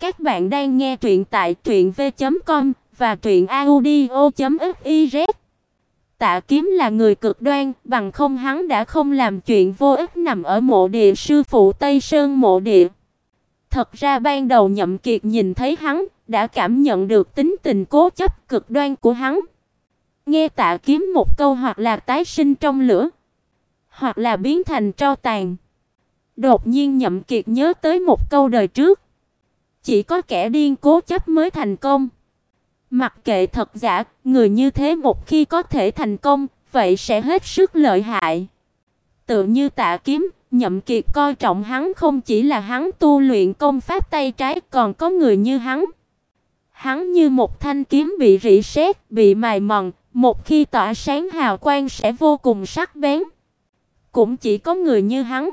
Các bạn đang nghe truyện tại truyệnv.com và truyệnaudio.fiz. Tạ Kiếm là người cực đoan, bằng không hắn đã không làm chuyện vô ích nằm ở mộ địa sư phụ Tây Sơn mộ địa. Thật ra ban đầu Nhậm Kiệt nhìn thấy hắn, đã cảm nhận được tính tình cố chấp cực đoan của hắn. Nghe Tạ Kiếm một câu hoặc là tái sinh trong lửa, hoặc là biến thành tro tàn. Đột nhiên Nhậm Kiệt nhớ tới một câu đời trước. Chỉ có kẻ điên cố chấp mới thành công. Mặc kệ thật giả, người như thế một khi có thể thành công, vậy sẽ hết sức lợi hại. Tự như Tạ Kiếm, Nhậm Kiệt coi trọng hắn không chỉ là hắn tu luyện công pháp tay trái, còn có người như hắn. Hắn như một thanh kiếm bị rỉ sét, bị mài mòn, một khi tỏa sáng hào quang sẽ vô cùng sắc bén. Cũng chỉ có người như hắn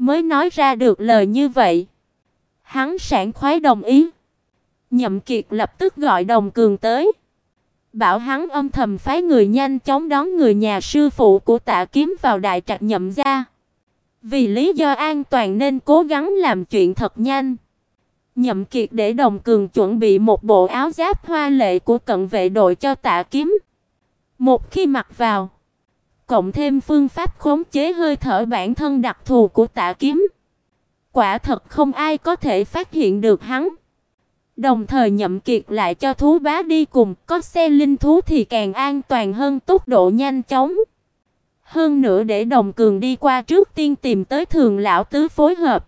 mới nói ra được lời như vậy. Hắn sảng khoái đồng ý. Nhậm Kiệt lập tức gọi Đồng Cường tới, bảo hắn âm thầm phái người nhanh chóng đón người nhà sư phụ của Tạ Kiếm vào đại trạch Nhậm gia. Vì lý do an toàn nên cố gắng làm chuyện thật nhanh. Nhậm Kiệt để Đồng Cường chuẩn bị một bộ áo giáp hoa lệ của cận vệ đội cho Tạ Kiếm. Một khi mặc vào, cộng thêm phương pháp khống chế hơi thở bản thân đặc thù của Tạ Kiếm, quả thật không ai có thể phát hiện được hắn. Đồng thời Nhậm Kiệt lại cho thú bá đi cùng, có xe linh thú thì càng an toàn hơn tốc độ nhanh chóng. Hơn nữa để Đồng Cường đi qua trước tiên tìm tới Thường lão tứ phối hợp,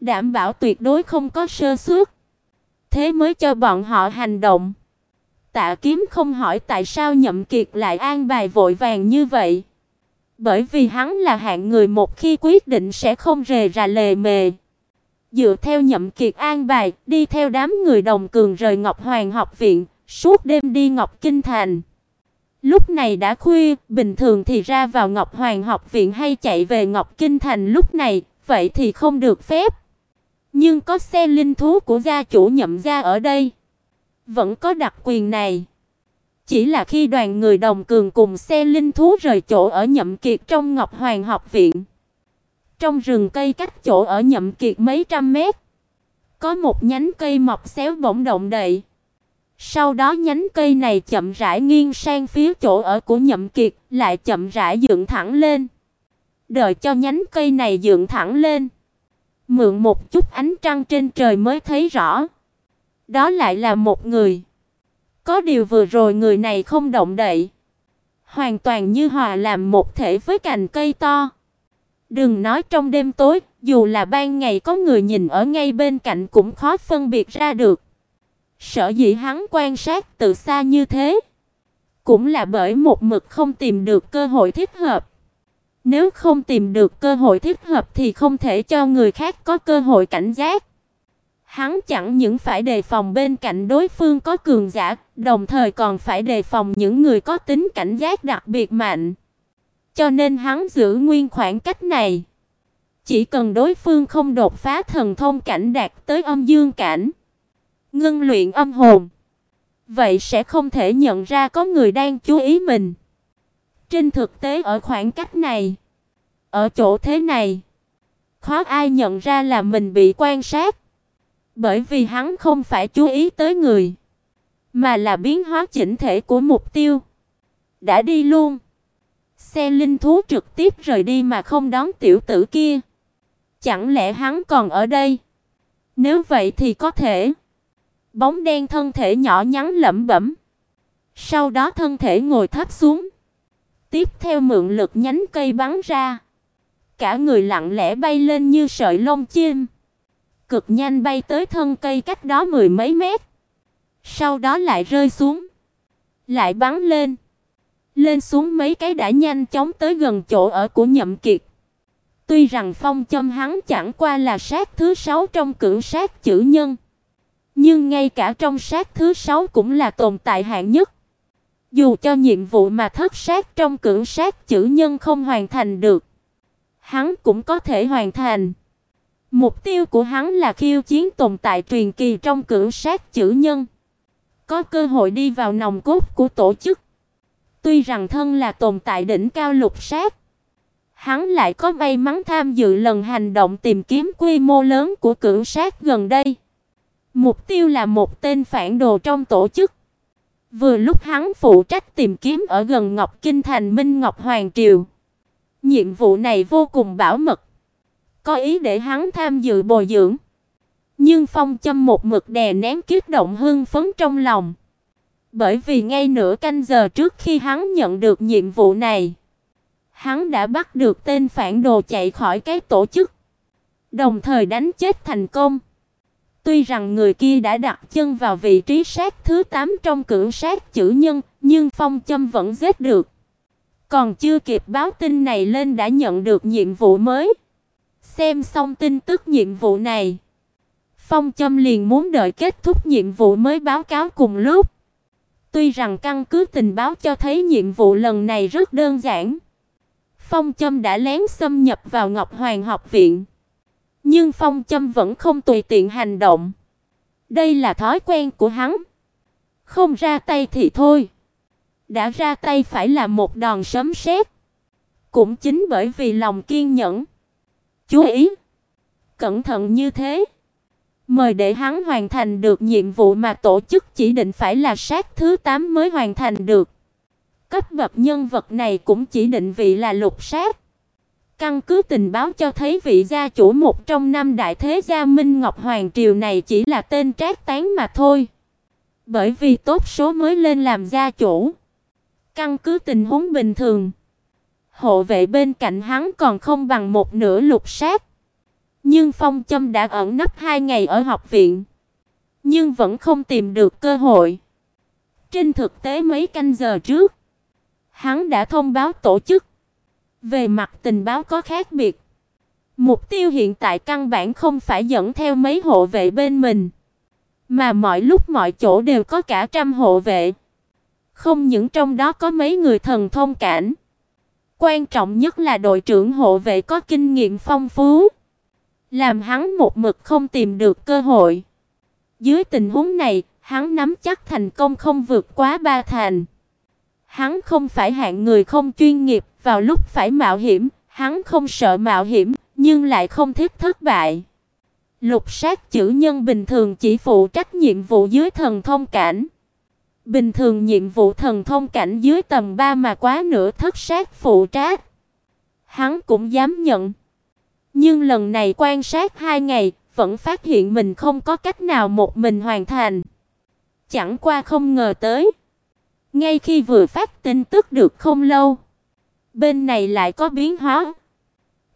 đảm bảo tuyệt đối không có sơ suất. Thế mới cho bọn họ hành động. Tạ Kiếm không hỏi tại sao Nhậm Kiệt lại an bài vội vàng như vậy. Bởi vì hắn là hạng người một khi quyết định sẽ không rề rà lề mề. Dựa theo Nhậm Kiệt an bài, đi theo đám người đồng cường rời Ngọc Hoàng học viện, suốt đêm đi Ngọc Kinh thành. Lúc này đã khuya, bình thường thì ra vào Ngọc Hoàng học viện hay chạy về Ngọc Kinh thành lúc này, vậy thì không được phép. Nhưng có xe linh thú của gia chủ Nhậm gia ở đây, vẫn có đặc quyền này. Chỉ là khi đoàn người đồng cường cùng xe linh thú rời chỗ ở Nhậm Kiệt trong Ngọc Hoàng học viện, trong rừng cây cách chỗ ở Nhậm Kiệt mấy trăm mét, có một nhánh cây mọc xéo bỗng động đậy. Sau đó nhánh cây này chậm rãi nghiêng sang phía chỗ ở của Nhậm Kiệt, lại chậm rãi dựng thẳng lên. Đợi cho nhánh cây này dựng thẳng lên, mượn một chút ánh trăng trên trời mới thấy rõ. Đó lại là một người. Có điều vừa rồi người này không động đậy, hoàn toàn như hòa làm một thể với cành cây to. Đừng nói trong đêm tối, dù là ban ngày có người nhìn ở ngay bên cạnh cũng khó phân biệt ra được. Sở dĩ hắn quan sát từ xa như thế, cũng là bởi một mực không tìm được cơ hội thích hợp. Nếu không tìm được cơ hội thích hợp thì không thể cho người khác có cơ hội cảnh giác. Hắn chẳng những phải đề phòng bên cạnh đối phương có cường giả, đồng thời còn phải đề phòng những người có tính cảnh giác đặc biệt mạnh. Cho nên hắn giữ nguyên khoảng cách này. Chỉ cần đối phương không đột phá thần thông cảnh đạt tới âm dương cảnh, ngưng luyện âm hồn, vậy sẽ không thể nhận ra có người đang chú ý mình. Trên thực tế ở khoảng cách này, ở chỗ thế này, khó ai nhận ra là mình bị quan sát. Bởi vì hắn không phải chú ý tới người, mà là biến hóa chỉnh thể của mục tiêu. Đã đi luôn. Xe linh thú trực tiếp rời đi mà không đón tiểu tử kia. Chẳng lẽ hắn còn ở đây? Nếu vậy thì có thể. Bóng đen thân thể nhỏ nhắn lẩm bẩm. Sau đó thân thể ngồi thấp xuống. Tiếp theo mượn lực nhánh cây bắn ra. Cả người lặng lẽ bay lên như sợi lông chim cực nhanh bay tới thân cây cách đó mười mấy mét. Sau đó lại rơi xuống, lại bắn lên. Lên xuống mấy cái đã nhanh chóng tới gần chỗ ở của Nhậm Kiệt. Tuy rằng phong châm hắn chẳng qua là sát thứ sáu trong cửu sát chữ nhân, nhưng ngay cả trong sát thứ sáu cũng là tồn tại hạng nhất. Dù cho nhiệm vụ mà thất sát trong cửu sát chữ nhân không hoàn thành được, hắn cũng có thể hoàn thành. Mục tiêu của hắn là khiêu chiến tồn tại truyền kỳ trong cửu sát chữ nhân, có cơ hội đi vào nòng cốt của tổ chức. Tuy rằng thân là tồn tại đỉnh cao lục sát, hắn lại có may mắn tham dự lần hành động tìm kiếm quy mô lớn của cửu sát gần đây. Mục tiêu là một tên phản đồ trong tổ chức. Vừa lúc hắn phụ trách tìm kiếm ở gần Ngọc Kinh thành Minh Ngọc Hoàng triều. Nhiệm vụ này vô cùng bảo mật, có ý để hắn tham dự bồi dưỡng. Nhưng Phong Châm một mực đè nén kích động hưng phấn trong lòng. Bởi vì ngay nửa canh giờ trước khi hắn nhận được nhiệm vụ này, hắn đã bắt được tên phản đồ chạy khỏi cái tổ chức, đồng thời đánh chết thành công. Tuy rằng người kia đã đặt chân vào vị trí sát thứ 8 trong cửu sát chữ nhân, nhưng Phong Châm vẫn giết được. Còn chưa kịp báo tin này lên đã nhận được nhiệm vụ mới. Xem xong tin tức nhiệm vụ này, Phong Châm liền muốn đợi kết thúc nhiệm vụ mới báo cáo cùng lúc. Tuy rằng căn cứ tình báo cho thấy nhiệm vụ lần này rất đơn giản. Phong Châm đã lén xâm nhập vào Ngọc Hoàng học viện. Nhưng Phong Châm vẫn không tùy tiện hành động. Đây là thói quen của hắn. Không ra tay thì thôi. Đã ra tay phải là một đòn sấm sét. Cũng chính bởi vì lòng kiên nhẫn. Chú ý, cẩn thận như thế. Mời để hắn hoàn thành được nhiệm vụ mà tổ chức chỉ định phải là sát thứ 8 mới hoàn thành được. Cấp bậc nhân vật này cũng chỉ định vị là lục sát. Căn cứ tình báo cho thấy vị gia chủ một trong năm đại thế gia Minh Ngọc Hoàng triều này chỉ là tên trác tán mà thôi. Bởi vì tốt số mới lên làm gia chủ. Căn cứ tình huống bình thường, hộ vệ bên cạnh hắn còn không bằng một nửa lục sát. Nhưng Phong Châm đã ẩn nấp hai ngày ở học viện, nhưng vẫn không tìm được cơ hội. Trên thực tế mấy canh giờ trước, hắn đã thông báo tổ chức. Về mặt tình báo có khác biệt. Mục tiêu hiện tại căn bản không phải dẫn theo mấy hộ vệ bên mình, mà mọi lúc mọi chỗ đều có cả trăm hộ vệ. Không những trong đó có mấy người thần thông cảnh, quan trọng nhất là đội trưởng hộ vệ có kinh nghiệm phong phú, làm hắn một mực không tìm được cơ hội. Dưới tình huống này, hắn nắm chắc thành công không vượt quá ba thành. Hắn không phải hạng người không chuyên nghiệp, vào lúc phải mạo hiểm, hắn không sợ mạo hiểm, nhưng lại không thích thất bại. Lục sát chữ nhân bình thường chỉ phụ trách nhiệm vụ dưới thần thông cảnh. Bình thường nhiệm vụ thần thông cảnh dưới tầm 3 mà quá nửa thất sát phụ trách. Hắn cũng dám nhận. Nhưng lần này quan sát hai ngày, vẫn phát hiện mình không có cách nào một mình hoàn thành. Chẳng qua không ngờ tới. Ngay khi vừa phát tin tức được không lâu, bên này lại có biến hóa.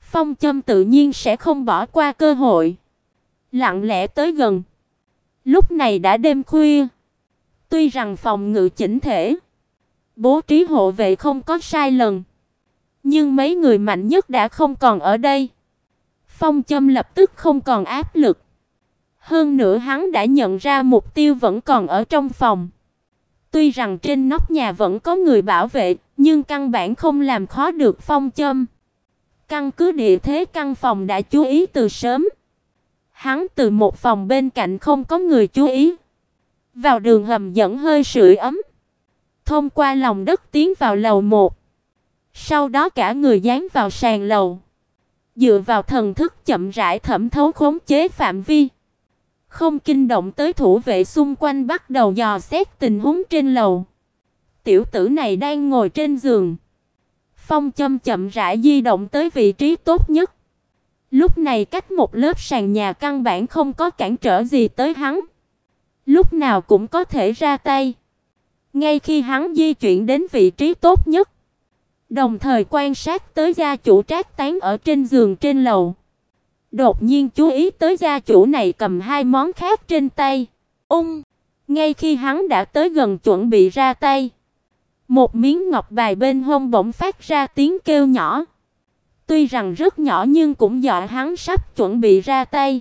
Phong Châm tự nhiên sẽ không bỏ qua cơ hội, lặng lẽ tới gần. Lúc này đã đêm khuya, tuy rằng phòng ngự chỉnh thể, bố trí hộ vệ không có sai lầm, nhưng mấy người mạnh nhất đã không còn ở đây. Phong Châm lập tức không còn áp lực. Hơn nữa hắn đã nhận ra mục tiêu vẫn còn ở trong phòng. Tuy rằng trên nóc nhà vẫn có người bảo vệ, nhưng căn bản không làm khó được Phong Châm. Căn cứ địa thế căn phòng đã chú ý từ sớm. Hắn từ một phòng bên cạnh không có người chú ý, vào đường hầm dẫn hơi sưởi ấm, thông qua lòng đất tiến vào lầu 1. Sau đó cả người dán vào sàn lầu, dựa vào thần thức chậm rãi thẩm thấu khống chế phạm vi. Không kinh động tới thủ vệ xung quanh bắt đầu dò xét tình huống trên lầu. Tiểu tử này đang ngồi trên giường. Phong châm chậm rãi di động tới vị trí tốt nhất. Lúc này cách một lớp sàn nhà căn bản không có cản trở gì tới hắn. Lúc nào cũng có thể ra tay. Ngay khi hắn di chuyển đến vị trí tốt nhất, đồng thời quan sát tới gia chủ Trác Tán ở trên giường trên lầu. Đột nhiên chú ý tới gia chủ này cầm hai món khác trên tay. Ung, ngay khi hắn đã tới gần chuẩn bị ra tay, một miếng ngọc bài bên hông bỗng phát ra tiếng kêu nhỏ. Tuy rằng rất nhỏ nhưng cũng dọa hắn sắp chuẩn bị ra tay.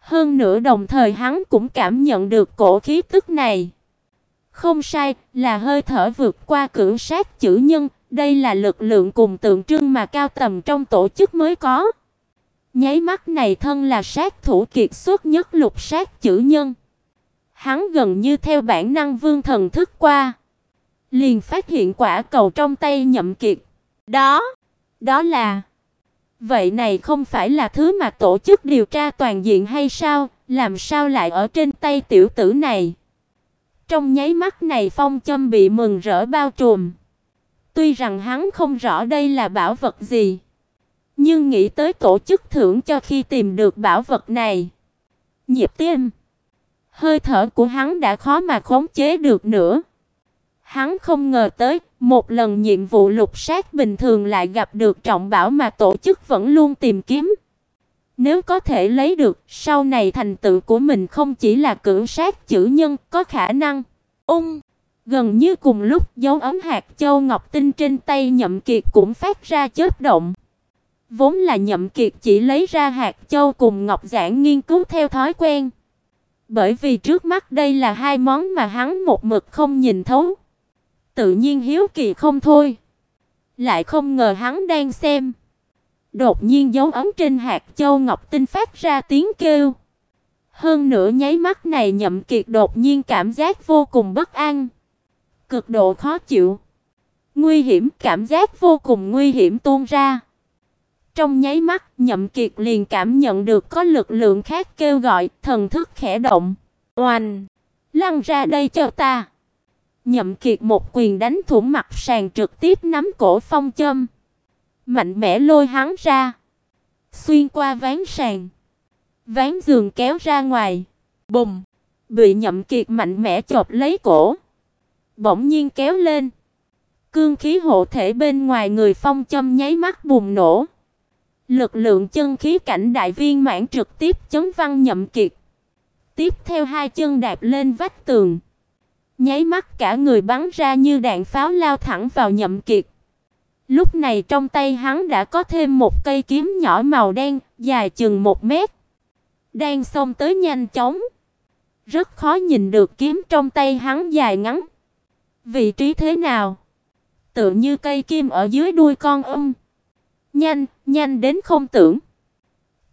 Hơn nữa đồng thời hắn cũng cảm nhận được cổ khí tức này. Không sai, là hơi thở vượt qua cưỡng sát chữ nhân, đây là lực lượng cùng tượng trưng mà cao tầm trong tổ chức mới có. Nháy mắt này thân là sát thủ kiệt xuất nhất lục sát chữ nhân. Hắn gần như theo bản năng vương thần thức qua, liền phát hiện quả cầu trong tay Nhậm Kiệt. Đó, đó là Vậy này không phải là thứ mà tổ chức điều tra toàn diện hay sao, Làm sao lại ở trên tay tiểu tử này? Trong nháy mắt này Phong Châm bị mừng rỡ bao trùm. Tuy rằng hắn không rõ đây là bảo vật gì, nhưng nghĩ tới tổ chức thưởng cho khi tìm được bảo vật này, nhịp tim, hơi thở của hắn đã khó mà khống chế được nữa. Hắn không ngờ tới, một lần nhiệm vụ lục sát bình thường lại gặp được trọng bảo mà tổ chức vẫn luôn tìm kiếm. Nếu có thể lấy được, sau này thành tựu của mình không chỉ là cưỡng sát chữ nhân, có khả năng ung Gần như cùng lúc dấu ấm hạt châu ngọc tinh trên tay Nhậm Kiệt cũng phát ra chớp động. Vốn là Nhậm Kiệt chỉ lấy ra hạt châu cùng ngọc giản nghiên cứu theo thói quen. Bởi vì trước mắt đây là hai món mà hắn một mực không nhìn thấu. Tự nhiên hiếu kỳ không thôi. Lại không ngờ hắn đang xem. Đột nhiên dấu ấm trên hạt châu ngọc tinh phát ra tiếng kêu. Hơn nữa nháy mắt này Nhậm Kiệt đột nhiên cảm giác vô cùng bất an cực độ khó chịu. Nguy hiểm, cảm giác vô cùng nguy hiểm tuôn ra. Trong nháy mắt, Nhậm Kiệt liền cảm nhận được có lực lượng khác kêu gọi, thần thức khẽ động. Oanh! Lăn ra đây cho ta! Nhậm Kiệt một quyền đánh thủng mặt sàn trực tiếp nắm cổ phong châm. Mạnh mẽ lôi hắn ra. Xuyên qua ván sàn. Ván giường kéo ra ngoài. bùm Bị Nhậm Kiệt mạnh mẽ chộp lấy cổ bỗng nhiên kéo lên. Cương khí hộ thể bên ngoài người phong châm nháy mắt bùng nổ. Lực lượng chân khí cảnh đại viên mãn trực tiếp chấn văng nhậm kiệt. Tiếp theo hai chân đạp lên vách tường. Nháy mắt cả người bắn ra như đạn pháo lao thẳng vào nhậm kiệt. Lúc này trong tay hắn đã có thêm một cây kiếm nhỏ màu đen, dài chừng một mét. Đang xông tới nhanh chóng. Rất khó nhìn được kiếm trong tay hắn dài ngắn. Vị trí thế nào? Tựa như cây kim ở dưới đuôi con ong. Nhanh, nhanh đến không tưởng.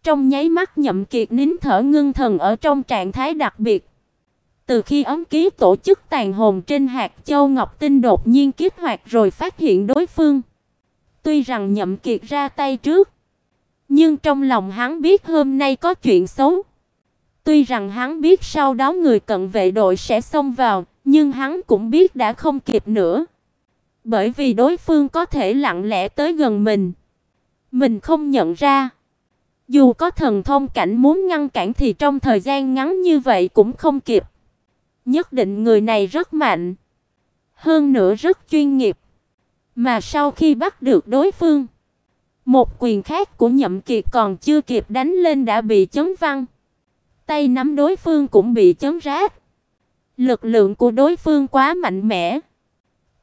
Trong nháy mắt Nhậm Kiệt nín thở ngưng thần ở trong trạng thái đặc biệt. Từ khi ấm ký tổ chức tàn hồn trên hạt châu ngọc tinh đột nhiên kích hoạt rồi phát hiện đối phương. Tuy rằng Nhậm Kiệt ra tay trước, nhưng trong lòng hắn biết hôm nay có chuyện xấu. Tuy rằng hắn biết sau đó người cận vệ đội sẽ xông vào, nhưng hắn cũng biết đã không kịp nữa. Bởi vì đối phương có thể lặng lẽ tới gần mình. Mình không nhận ra. Dù có thần thông cảnh muốn ngăn cản thì trong thời gian ngắn như vậy cũng không kịp. Nhất định người này rất mạnh. Hơn nữa rất chuyên nghiệp. Mà sau khi bắt được đối phương, một quyền khác của Nhậm Kiệt còn chưa kịp đánh lên đã bị chấn văng. Tay nắm đối phương cũng bị chấn rát. Lực lượng của đối phương quá mạnh mẽ.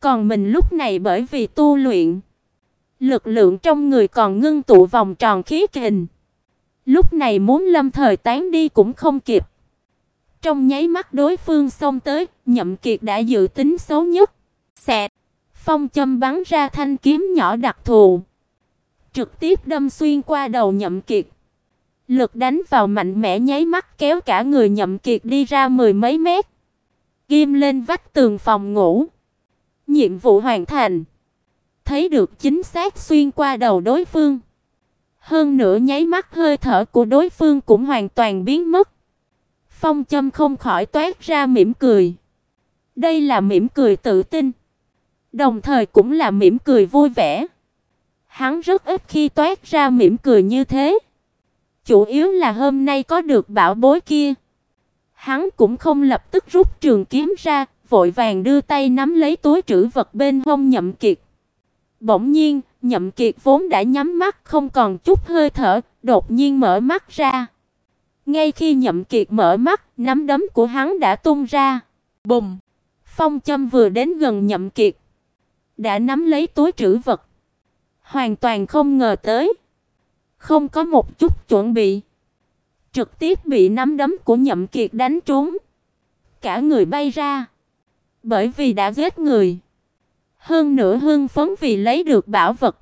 Còn mình lúc này bởi vì tu luyện, lực lượng trong người còn ngưng tụ vòng tròn khí kình. Lúc này muốn lâm thời tán đi cũng không kịp. Trong nháy mắt đối phương xông tới, Nhậm Kiệt đã dự tính xấu nhất. Xẹt, phong châm bắn ra thanh kiếm nhỏ đặc thù, trực tiếp đâm xuyên qua đầu Nhậm Kiệt. Lực đánh vào mạnh mẽ nháy mắt kéo cả người Nhậm Kiệt đi ra mười mấy mét ghim lên vách tường phòng ngủ. Nhiệm vụ hoàn thành. Thấy được chính xác xuyên qua đầu đối phương. Hơn nữa nháy mắt hơi thở của đối phương cũng hoàn toàn biến mất. Phong Châm không khỏi toát ra mỉm cười. Đây là mỉm cười tự tin, đồng thời cũng là mỉm cười vui vẻ. Hắn rất ít khi toát ra mỉm cười như thế. Chủ yếu là hôm nay có được bảo bối kia. Hắn cũng không lập tức rút trường kiếm ra, vội vàng đưa tay nắm lấy túi trữ vật bên hông Nhậm Kiệt. Bỗng nhiên, Nhậm Kiệt vốn đã nhắm mắt không còn chút hơi thở, đột nhiên mở mắt ra. Ngay khi Nhậm Kiệt mở mắt, nắm đấm của hắn đã tung ra. Bùng! Phong Châm vừa đến gần Nhậm Kiệt, đã nắm lấy túi trữ vật. Hoàn toàn không ngờ tới, không có một chút chuẩn bị trực tiếp bị nắm đấm của Nhậm Kiệt đánh trúng. Cả người bay ra. Bởi vì đã giết người. Hơn nữa hưng phấn vì lấy được bảo vật.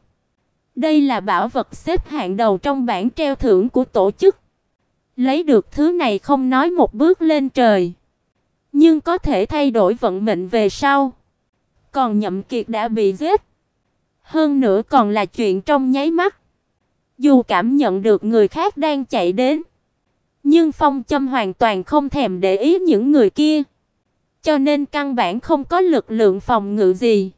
Đây là bảo vật xếp hạng đầu trong bảng treo thưởng của tổ chức. Lấy được thứ này không nói một bước lên trời, nhưng có thể thay đổi vận mệnh về sau. Còn Nhậm Kiệt đã bị giết. Hơn nữa còn là chuyện trong nháy mắt. Dù cảm nhận được người khác đang chạy đến, Nhưng Phong Châm hoàn toàn không thèm để ý những người kia, cho nên căn bản không có lực lượng phòng ngự gì.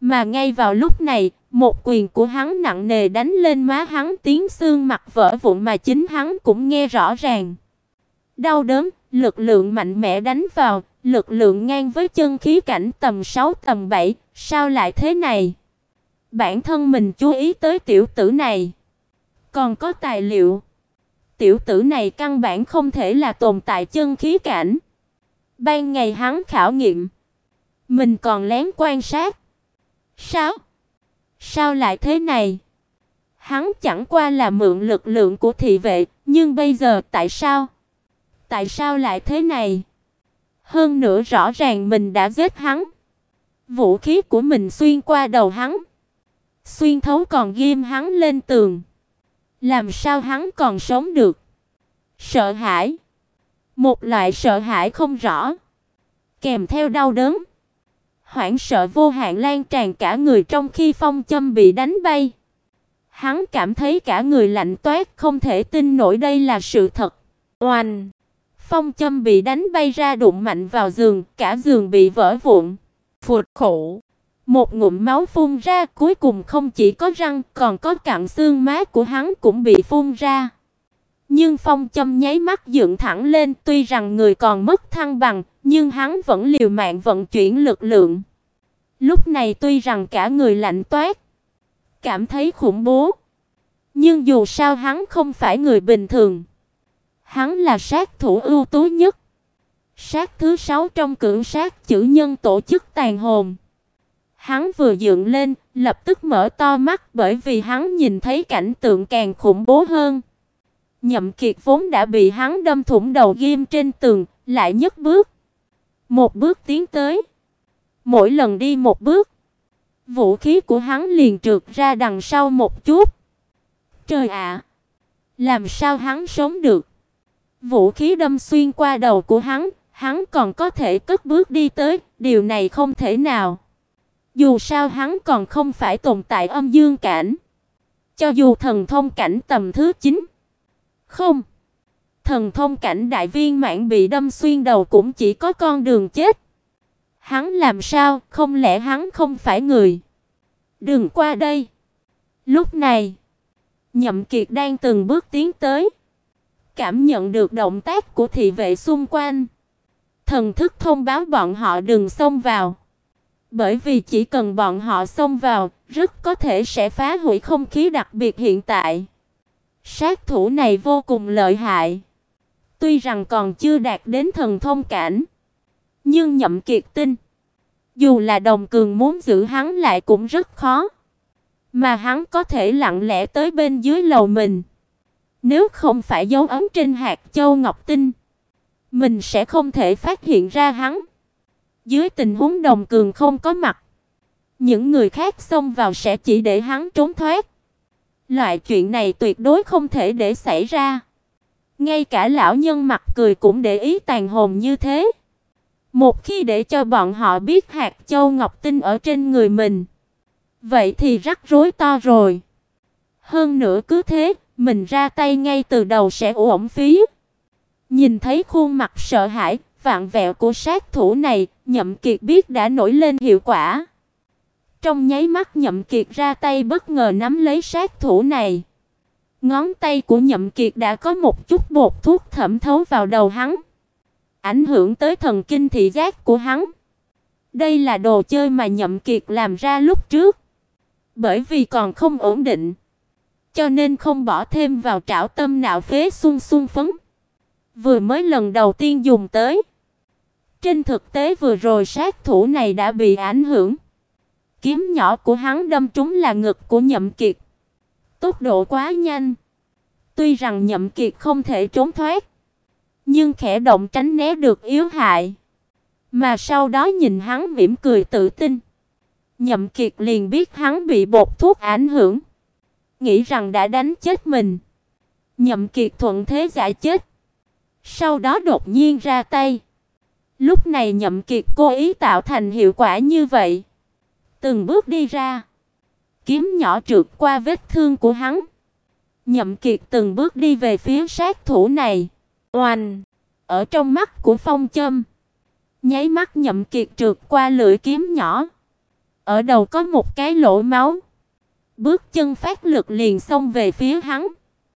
Mà ngay vào lúc này, một quyền của hắn nặng nề đánh lên má hắn, tiếng xương mặt vỡ vụn mà chính hắn cũng nghe rõ ràng. Đau đớn, lực lượng mạnh mẽ đánh vào, lực lượng ngang với chân khí cảnh tầm 6 tầm 7, sao lại thế này? Bản thân mình chú ý tới tiểu tử này, còn có tài liệu. Tiểu tử này căn bản không thể là tồn tại chân khí cảnh. Ban ngày hắn khảo nghiệm, mình còn lén quan sát. Sao? Sao lại thế này? Hắn chẳng qua là mượn lực lượng của thị vệ, nhưng bây giờ tại sao? Tại sao lại thế này? Hơn nữa rõ ràng mình đã giết hắn. Vũ khí của mình xuyên qua đầu hắn, xuyên thấu còn ghim hắn lên tường. Làm sao hắn còn sống được? Sợ hãi. Một loại sợ hãi không rõ, kèm theo đau đớn. Hoảng sợ vô hạn lan tràn cả người trong khi phong châm bị đánh bay. Hắn cảm thấy cả người lạnh toát, không thể tin nổi đây là sự thật. Oanh! Phong châm bị đánh bay ra đụng mạnh vào giường, cả giường bị vỡ vụn. Phụt khổ! Một ngụm máu phun ra, cuối cùng không chỉ có răng, còn có cặn xương má của hắn cũng bị phun ra. Nhưng phong châm nháy mắt dựng thẳng lên, tuy rằng người còn mất thăng bằng, nhưng hắn vẫn liều mạng vận chuyển lực lượng. Lúc này tuy rằng cả người lạnh toát, cảm thấy khủng bố, nhưng dù sao hắn không phải người bình thường. Hắn là sát thủ ưu tú nhất. Sát thứ sáu trong cưỡng sát chữ nhân tổ chức tàn hồn. Hắn vừa dựng lên, lập tức mở to mắt bởi vì hắn nhìn thấy cảnh tượng càng khủng bố hơn. Nhậm Kiệt vốn đã bị hắn đâm thủng đầu ghim trên tường, lại nhấc bước, một bước tiến tới. Mỗi lần đi một bước, vũ khí của hắn liền trượt ra đằng sau một chút. Trời ạ, làm sao hắn sống được? Vũ khí đâm xuyên qua đầu của hắn, hắn còn có thể cất bước đi tới, điều này không thể nào. Dù sao hắn còn không phải tồn tại âm dương cảnh. Cho dù thần thông cảnh tầm thứ 9. Không. Thần thông cảnh đại viên mãn bị đâm xuyên đầu cũng chỉ có con đường chết. Hắn làm sao, không lẽ hắn không phải người? Đừng qua đây. Lúc này, Nhậm Kiệt đang từng bước tiến tới, cảm nhận được động tác của thị vệ xung quanh. Thần thức thông báo bọn họ đừng xông vào. Bởi vì chỉ cần bọn họ xông vào, rất có thể sẽ phá hủy không khí đặc biệt hiện tại. Sát thủ này vô cùng lợi hại. Tuy rằng còn chưa đạt đến thần thông cảnh, nhưng Nhậm Kiệt tin, dù là Đồng Cường muốn giữ hắn lại cũng rất khó. Mà hắn có thể lặng lẽ tới bên dưới lầu mình. Nếu không phải dấu ấn trên hạt châu ngọc tinh, mình sẽ không thể phát hiện ra hắn. Dưới tình huống Đồng Cường không có mặt, những người khác xông vào sẽ chỉ để hắn trốn thoát. Loại chuyện này tuyệt đối không thể để xảy ra. Ngay cả lão nhân mặt cười cũng để ý tàn hồn như thế. Một khi để cho bọn họ biết hạt châu ngọc tinh ở trên người mình, vậy thì rắc rối to rồi. Hơn nữa cứ thế, mình ra tay ngay từ đầu sẽ uổng phí. Nhìn thấy khuôn mặt sợ hãi, vạn vẹo của sát thủ này, Nhậm Kiệt biết đã nổi lên hiệu quả. Trong nháy mắt Nhậm Kiệt ra tay bất ngờ nắm lấy sát thủ này. Ngón tay của Nhậm Kiệt đã có một chút bột thuốc thẩm thấu vào đầu hắn, ảnh hưởng tới thần kinh thị giác của hắn. Đây là đồ chơi mà Nhậm Kiệt làm ra lúc trước, bởi vì còn không ổn định, cho nên không bỏ thêm vào trảo tâm não phế xung xung phấn. Vừa mới lần đầu tiên dùng tới. Trên thực tế vừa rồi sát thủ này đã bị ảnh hưởng. Kiếm nhỏ của hắn đâm trúng là ngực của Nhậm Kiệt. Tốc độ quá nhanh. Tuy rằng Nhậm Kiệt không thể trốn thoát, nhưng khẽ động tránh né được yếu hại. Mà sau đó nhìn hắn mỉm cười tự tin, Nhậm Kiệt liền biết hắn bị bột thuốc ảnh hưởng, nghĩ rằng đã đánh chết mình. Nhậm Kiệt thuận thế giải chết. Sau đó đột nhiên ra tay. Lúc này Nhậm Kiệt cố ý tạo thành hiệu quả như vậy, từng bước đi ra, kiếm nhỏ trượt qua vết thương của hắn. Nhậm Kiệt từng bước đi về phía sát thủ này. Oanh! Ở trong mắt của Phong Châm, nháy mắt Nhậm Kiệt trượt qua lưỡi kiếm nhỏ. Ở đầu có một cái lỗ máu. Bước chân phát lực liền xông về phía hắn.